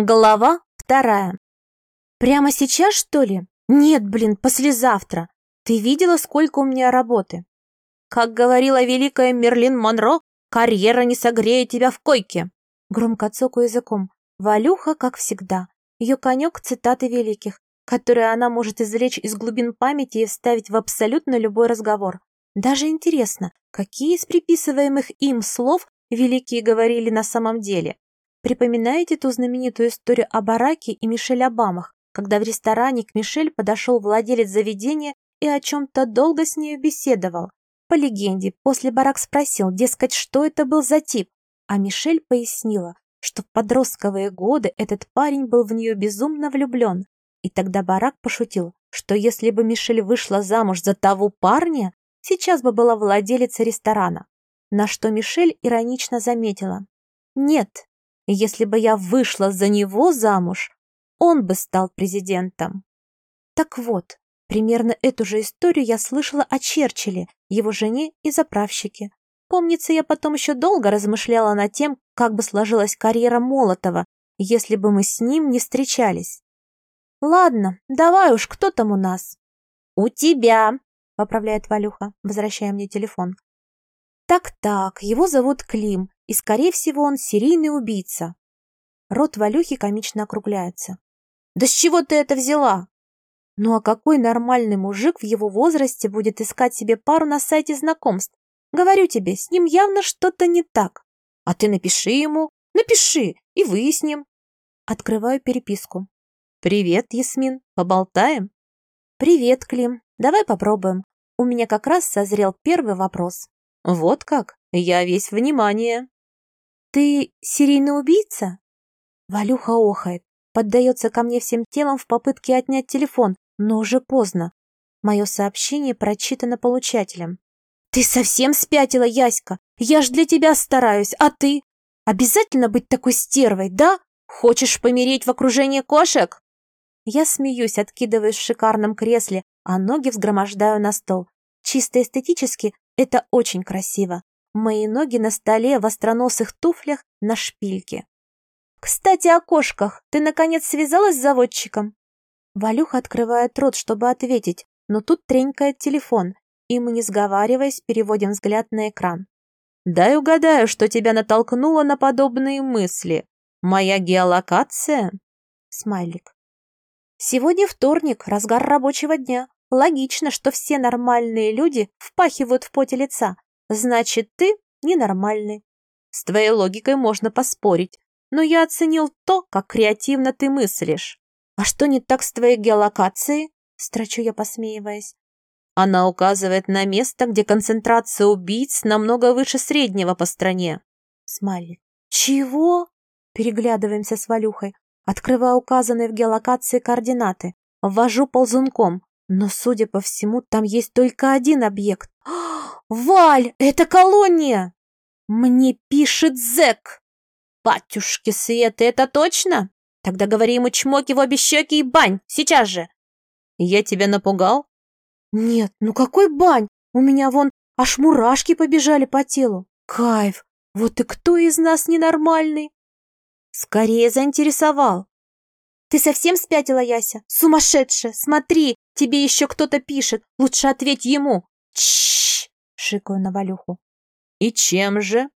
Глава вторая. Прямо сейчас, что ли? Нет, блин, послезавтра. Ты видела, сколько у меня работы? Как говорила великая Мерлин Монро, карьера не согреет тебя в койке. Громко цокаю языком. Валюха, как всегда. Ее конек цитаты великих, которые она может извлечь из глубин памяти и вставить в абсолютно любой разговор. Даже интересно, какие из приписываемых им слов великие говорили на самом деле. Припоминаете ту знаменитую историю о Бараке и Мишель Обамах, когда в ресторане к Мишель подошел владелец заведения и о чем-то долго с нею беседовал? По легенде, после Барак спросил, дескать, что это был за тип, а Мишель пояснила, что в подростковые годы этот парень был в нее безумно влюблен. И тогда Барак пошутил, что если бы Мишель вышла замуж за того парня, сейчас бы была владелицей ресторана. На что Мишель иронично заметила. Нет, если бы я вышла за него замуж, он бы стал президентом. Так вот, примерно эту же историю я слышала о Черчилле, его жене и заправщике. Помнится, я потом еще долго размышляла над тем, как бы сложилась карьера Молотова, если бы мы с ним не встречались. «Ладно, давай уж, кто там у нас?» «У тебя», — поправляет Валюха, возвращая мне телефон. «Так-так, его зовут Клим, и, скорее всего, он серийный убийца. Рот Валюхи комично округляется. «Да с чего ты это взяла?» «Ну а какой нормальный мужик в его возрасте будет искать себе пару на сайте знакомств? Говорю тебе, с ним явно что-то не так. А ты напиши ему, напиши, и выясним». Открываю переписку. «Привет, Ясмин, поболтаем?» «Привет, Клим, давай попробуем. У меня как раз созрел первый вопрос». «Вот как? Я весь внимание». «Ты серийный убийца?» Валюха охает, поддается ко мне всем телом в попытке отнять телефон, но уже поздно. Мое сообщение прочитано получателем. «Ты совсем спятила, Яська? Я ж для тебя стараюсь, а ты? Обязательно быть такой стервой, да? Хочешь помереть в окружении кошек?» Я смеюсь, откидываюсь в шикарном кресле, а ноги взгромождаю на стол. Чисто эстетически это очень красиво. Мои ноги на столе в остроносых туфлях на шпильке. «Кстати, о кошках. Ты, наконец, связалась с заводчиком?» Валюха открывает рот, чтобы ответить, но тут тренькает телефон, и мы, не сговариваясь, переводим взгляд на экран. «Дай угадаю, что тебя натолкнуло на подобные мысли. Моя геолокация?» Смайлик. «Сегодня вторник, разгар рабочего дня. Логично, что все нормальные люди впахивают в поте лица. Значит, ты ненормальный. С твоей логикой можно поспорить, но я оценил то, как креативно ты мыслишь. А что не так с твоей геолокацией? Строчу я, посмеиваясь. Она указывает на место, где концентрация убийц намного выше среднего по стране. Смайлик. Чего? Переглядываемся с Валюхой. Открываю указанные в геолокации координаты. Ввожу ползунком. Но, судя по всему, там есть только один объект. «Валь, это колония!» «Мне пишет зэк!» «Батюшки Светы, это точно? Тогда говори ему чмоки в обе щеки и бань, сейчас же!» «Я тебя напугал?» «Нет, ну какой бань? У меня вон аж мурашки побежали по телу. Кайф! Вот и кто из нас ненормальный?» «Скорее заинтересовал!» «Ты совсем спятила, Яся? Сумасшедшая! Смотри, тебе еще кто-то пишет. Лучше ответь ему!» «Чшш!» — шикаю на Валюху. «И чем же?»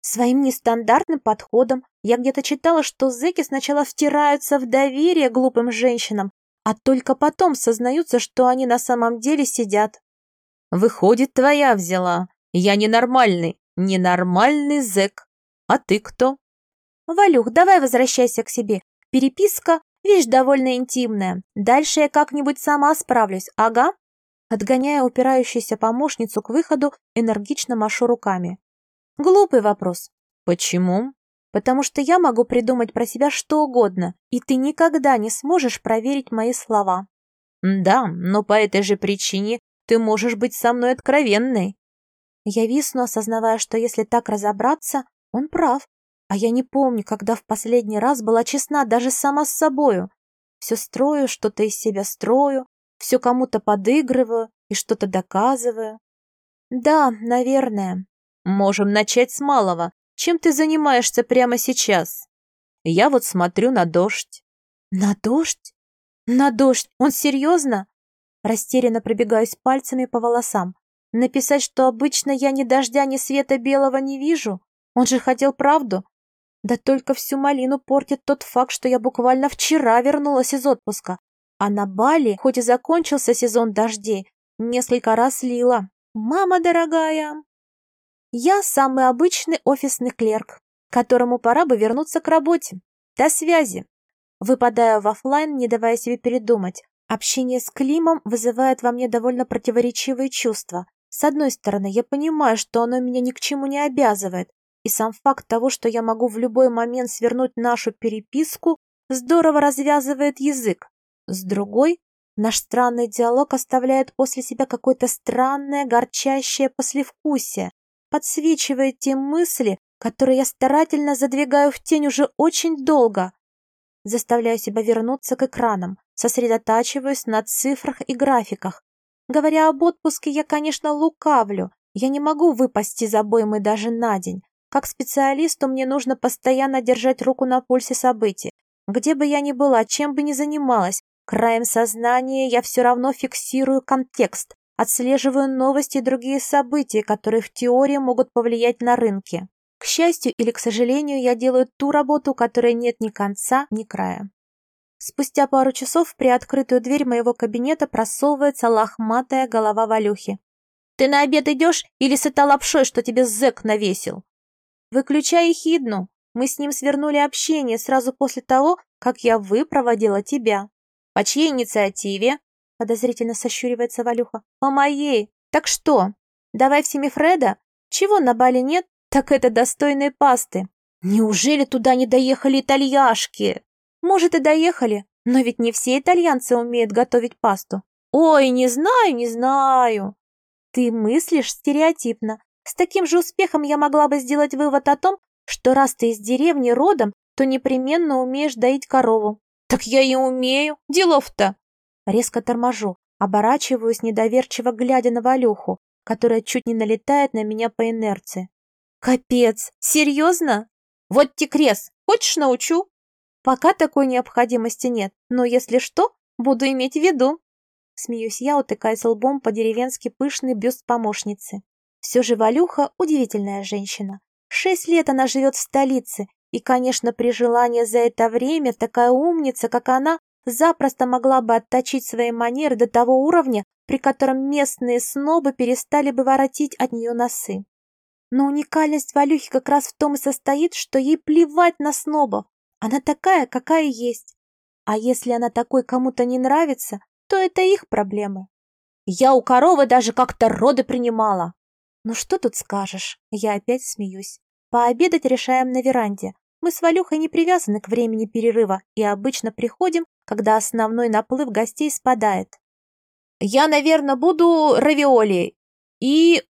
Своим нестандартным подходом я где-то читала, что зэки сначала втираются в доверие глупым женщинам, а только потом сознаются, что они на самом деле сидят. «Выходит, твоя взяла. Я ненормальный, ненормальный зэк. А ты кто?» «Валюх, давай возвращайся к себе. Переписка Вещь довольно интимная. Дальше я как-нибудь сама справлюсь, ага?» Отгоняя упирающуюся помощницу к выходу, энергично машу руками. Глупый вопрос. Почему? Потому что я могу придумать про себя что угодно, и ты никогда не сможешь проверить мои слова. Да, но по этой же причине ты можешь быть со мной откровенной. Я висну, осознавая, что если так разобраться, он прав. А я не помню, когда в последний раз была честна даже сама с собою. Все строю, что-то из себя строю, все кому-то подыгрываю и что-то доказываю. Да, наверное. Можем начать с малого. Чем ты занимаешься прямо сейчас? Я вот смотрю на дождь. На дождь? На дождь? Он серьезно? Растерянно пробегаюсь пальцами по волосам. Написать, что обычно я ни дождя, ни света белого не вижу? Он же хотел правду. Да только всю малину портит тот факт, что я буквально вчера вернулась из отпуска. А на Бали, хоть и закончился сезон дождей, несколько раз лила. Мама дорогая! Я самый обычный офисный клерк, которому пора бы вернуться к работе. До связи. Выпадаю в офлайн, не давая себе передумать. Общение с Климом вызывает во мне довольно противоречивые чувства. С одной стороны, я понимаю, что оно меня ни к чему не обязывает, и сам факт того, что я могу в любой момент свернуть нашу переписку, здорово развязывает язык. С другой, наш странный диалог оставляет после себя какое-то странное, горчащее послевкусие, подсвечивает те мысли, которые я старательно задвигаю в тень уже очень долго. Заставляю себя вернуться к экранам, сосредотачиваюсь на цифрах и графиках. Говоря об отпуске, я, конечно, лукавлю. Я не могу выпасть из обоймы даже на день. Как специалисту мне нужно постоянно держать руку на пульсе событий. Где бы я ни была, чем бы ни занималась, краем сознания я все равно фиксирую контекст, отслеживаю новости и другие события, которые в теории могут повлиять на рынки. К счастью или к сожалению, я делаю ту работу, которой нет ни конца, ни края. Спустя пару часов в приоткрытую дверь моего кабинета просовывается лохматая голова Валюхи. «Ты на обед идешь или сыта лапшой, что тебе зэк навесил?» «Выключай ехидну. Мы с ним свернули общение сразу после того, как я выпроводила тебя». «По чьей инициативе?» Подозрительно сощуривается Валюха. «По моей. Так что? Давай в Семифреда? Чего на Бали нет, так это достойные пасты. Неужели туда не доехали итальяшки? Может и доехали, но ведь не все итальянцы умеют готовить пасту. Ой, не знаю, не знаю. Ты мыслишь стереотипно. С таким же успехом я могла бы сделать вывод о том, что раз ты из деревни родом, то непременно умеешь доить корову. Так я и умею. Делов-то. Резко торможу, оборачиваюсь, недоверчиво глядя на Валюху, которая чуть не налетает на меня по инерции. Капец, серьезно? Вот текрес, хочешь научу? Пока такой необходимости нет, но если что, буду иметь в виду. Смеюсь я, утыкаясь лбом по деревенски пышный бюст помощницы. Все же Валюха удивительная женщина. Шесть лет она живет в столице, и, конечно, при желании за это время такая умница, как она, запросто могла бы отточить свои манеры до того уровня, при котором местные снобы перестали бы воротить от нее носы. Но уникальность Валюхи как раз в том и состоит, что ей плевать на снобов. Она такая, какая есть. А если она такой кому-то не нравится, то это их проблемы. Я у коровы даже как-то роды принимала. Ну что тут скажешь? Я опять смеюсь. Пообедать решаем на веранде. Мы с Валюхой не привязаны к времени перерыва и обычно приходим, когда основной наплыв гостей спадает. Я, наверное, буду равиоли и...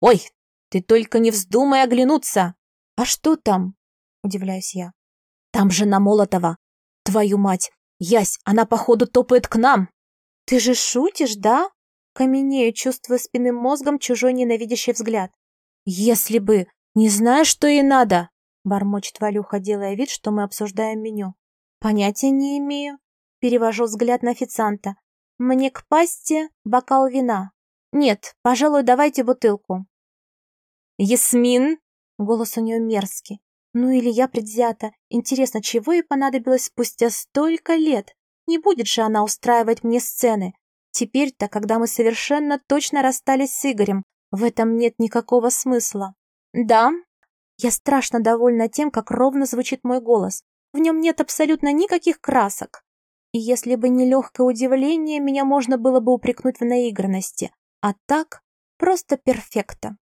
Ой, ты только не вздумай оглянуться. А что там? Удивляюсь я. Там же на Молотова. Твою мать, Ясь, она походу топает к нам. Ты же шутишь, да? Каменею, чувствуя спинным мозгом чужой ненавидящий взгляд. Если бы, не знаешь, что ей надо, бормочет Валюха, делая вид, что мы обсуждаем меню. Понятия не имею. Перевожу взгляд на официанта. Мне к пасте бокал вина. Нет, пожалуй, давайте бутылку. Ясмин? Голос у нее мерзкий. Ну или я предвзята. Интересно, чего ей понадобилось спустя столько лет? Не будет же она устраивать мне сцены. Теперь-то, когда мы совершенно точно расстались с Игорем, в этом нет никакого смысла. Да, я страшно довольна тем, как ровно звучит мой голос. В нем нет абсолютно никаких красок. И если бы не легкое удивление, меня можно было бы упрекнуть в наигранности. А так, просто перфекто.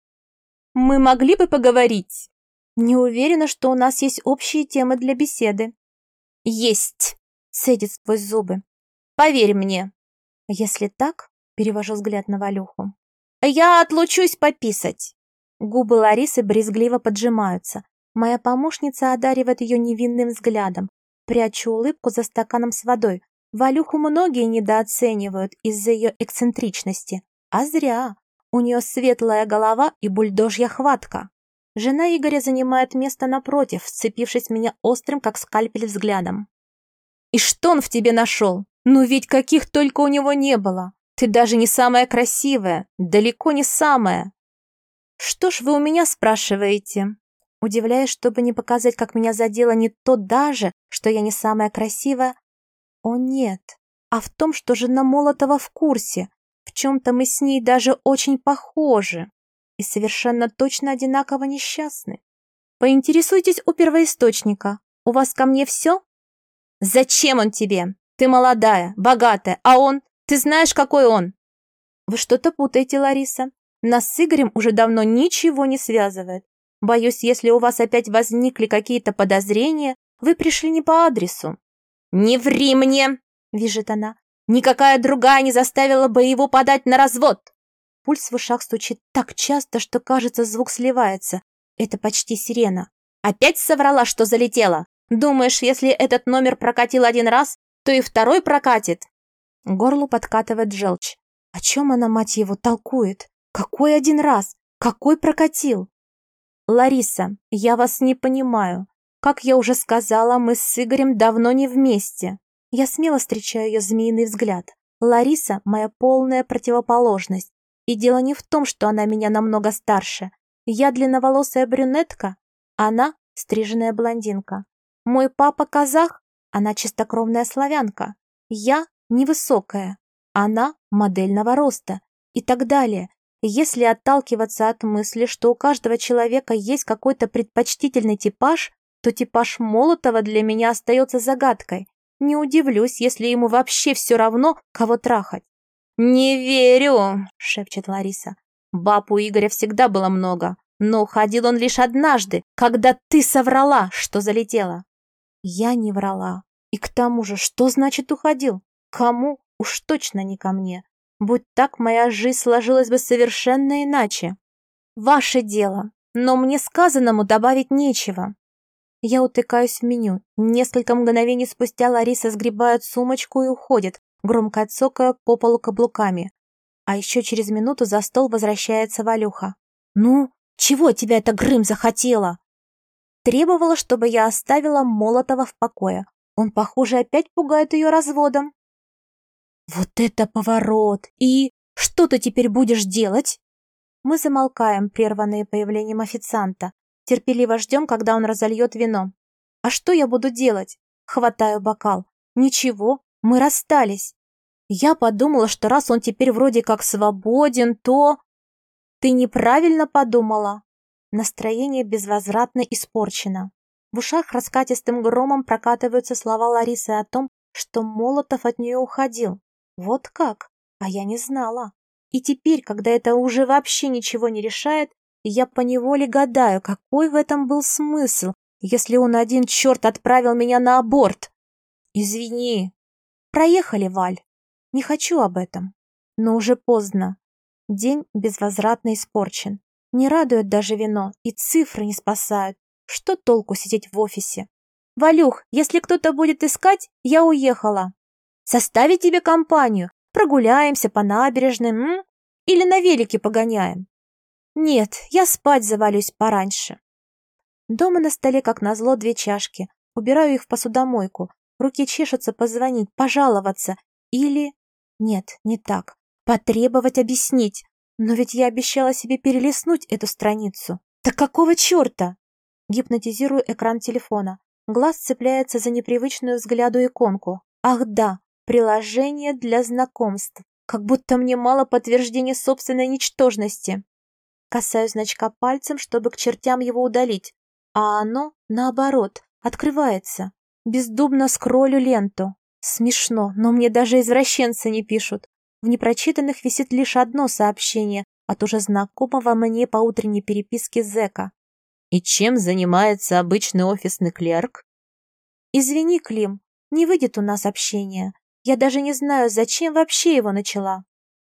Мы могли бы поговорить. Не уверена, что у нас есть общие темы для беседы. Есть, цедит сквозь зубы. Поверь мне. Если так, перевожу взгляд на Валюху. Я отлучусь пописать. Губы Ларисы брезгливо поджимаются. Моя помощница одаривает ее невинным взглядом, Прячу улыбку за стаканом с водой. Валюху многие недооценивают из-за ее эксцентричности. А зря. У нее светлая голова и бульдожья хватка. Жена Игоря занимает место напротив, вцепившись меня острым, как скальпель, взглядом. «И что он в тебе нашел? Ну ведь каких только у него не было. Ты даже не самая красивая, далеко не самая». «Что ж вы у меня спрашиваете?» Удивляясь, чтобы не показать, как меня задело не то даже, что я не самая красивая. О нет, а в том, что жена Молотова в курсе. В чем-то мы с ней даже очень похожи и совершенно точно одинаково несчастны. Поинтересуйтесь у первоисточника. У вас ко мне все? Зачем он тебе? Ты молодая, богатая, а он... Ты знаешь, какой он? Вы что-то путаете, Лариса. Нас с Игорем уже давно ничего не связывает. Боюсь, если у вас опять возникли какие-то подозрения, вы пришли не по адресу. «Не ври мне!» — вижет она. «Никакая другая не заставила бы его подать на развод!» Пульс в ушах стучит так часто, что, кажется, звук сливается. Это почти сирена. «Опять соврала, что залетела? Думаешь, если этот номер прокатил один раз, то и второй прокатит?» Горлу подкатывает желчь. О чем она, мать его, толкует? Какой один раз? Какой прокатил? Лариса, я вас не понимаю. Как я уже сказала, мы с Игорем давно не вместе. Я смело встречаю ее змеиный взгляд. Лариса – моя полная противоположность. И дело не в том, что она меня намного старше. Я длинноволосая брюнетка, она – стриженная блондинка. Мой папа – казах, она чистокровная славянка. Я – невысокая, она – модельного роста. И так далее. Если отталкиваться от мысли, что у каждого человека есть какой-то предпочтительный типаж, то типаж Молотова для меня остается загадкой. Не удивлюсь, если ему вообще все равно, кого трахать. «Не верю!» — шепчет Лариса. «Баб у Игоря всегда было много, но уходил он лишь однажды, когда ты соврала, что залетела». «Я не врала. И к тому же, что значит уходил? Кому? Уж точно не ко мне. Будь так, моя жизнь сложилась бы совершенно иначе. Ваше дело, но мне сказанному добавить нечего. Я утыкаюсь в меню. Несколько мгновений спустя Лариса сгребает сумочку и уходит, громко отсокая по полу каблуками. А еще через минуту за стол возвращается Валюха. «Ну, чего тебя эта Грым захотела?» Требовала, чтобы я оставила Молотова в покое. Он, похоже, опять пугает ее разводом. «Вот это поворот! И что ты теперь будешь делать?» Мы замолкаем, прерванные появлением официанта. Терпеливо ждем, когда он разольет вино. А что я буду делать? Хватаю бокал. Ничего, мы расстались. Я подумала, что раз он теперь вроде как свободен, то... Ты неправильно подумала. Настроение безвозвратно испорчено. В ушах раскатистым громом прокатываются слова Ларисы о том, что Молотов от нее уходил. Вот как? А я не знала. И теперь, когда это уже вообще ничего не решает, я поневоле гадаю, какой в этом был смысл, если он один черт отправил меня на аборт. Извини. Проехали, Валь. Не хочу об этом. Но уже поздно. День безвозвратно испорчен. Не радует даже вино, и цифры не спасают. Что толку сидеть в офисе? Валюх, если кто-то будет искать, я уехала. Составить тебе компанию? Прогуляемся по набережным, м? Или на велике погоняем? Нет, я спать завалюсь пораньше. Дома на столе, как назло, две чашки. Убираю их в посудомойку. Руки чешутся позвонить, пожаловаться. Или... Нет, не так. Потребовать объяснить. Но ведь я обещала себе перелистнуть эту страницу. Так какого черта? Гипнотизирую экран телефона. Глаз цепляется за непривычную взгляду иконку. Ах да, приложение для знакомств. Как будто мне мало подтверждения собственной ничтожности. Касаюсь значка пальцем, чтобы к чертям его удалить, а оно, наоборот, открывается. Бездумно скроллю ленту. Смешно, но мне даже извращенцы не пишут. В непрочитанных висит лишь одно сообщение от уже знакомого мне по утренней переписке зэка. «И чем занимается обычный офисный клерк?» «Извини, Клим, не выйдет у нас общение. Я даже не знаю, зачем вообще его начала».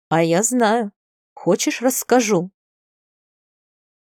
«А я знаю. Хочешь, расскажу?»